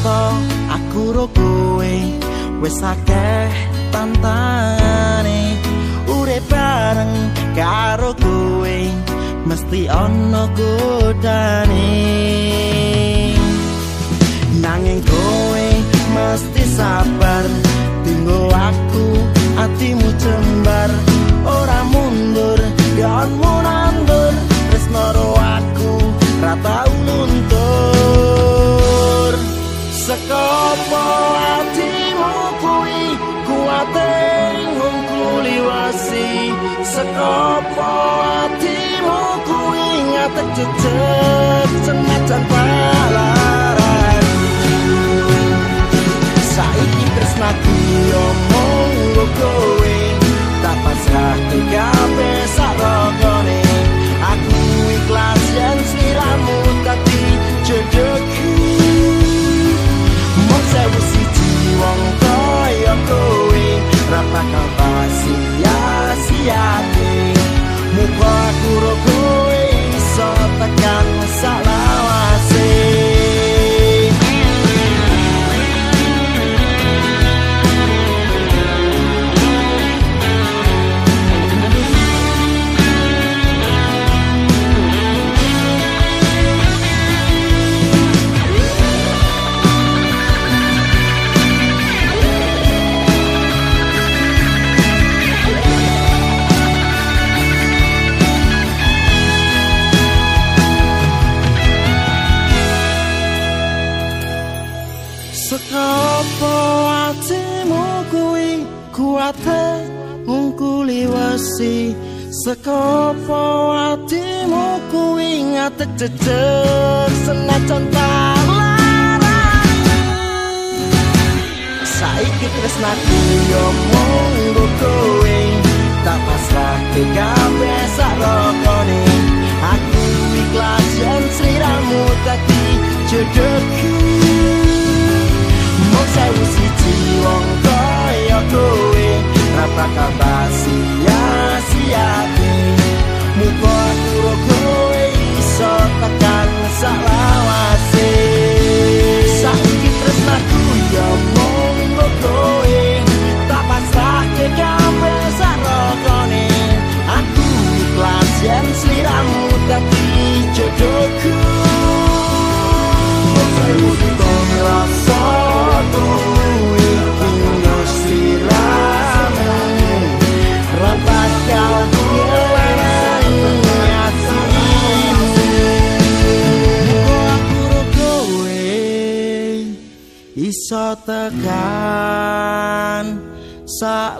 Cita aku ro kowe wis akeh tantane. Urip bareng karo kowe mesti ana godane. Nanging kowe mesti sabar sekopo atimu kuwi kuwate ngungkuli wasi sekopo atimu kuwi ngatek jejeg Sekopo atimu kuwi kuate ngungkuli wesi Sekopo atimu kuwi ngatek jejer? Senajan Saiki tresnaku yo monggo kowe. Tak pasrah kabeh sarokone Aku ikhlas yen sliramu dadi jodohku iso tekan sak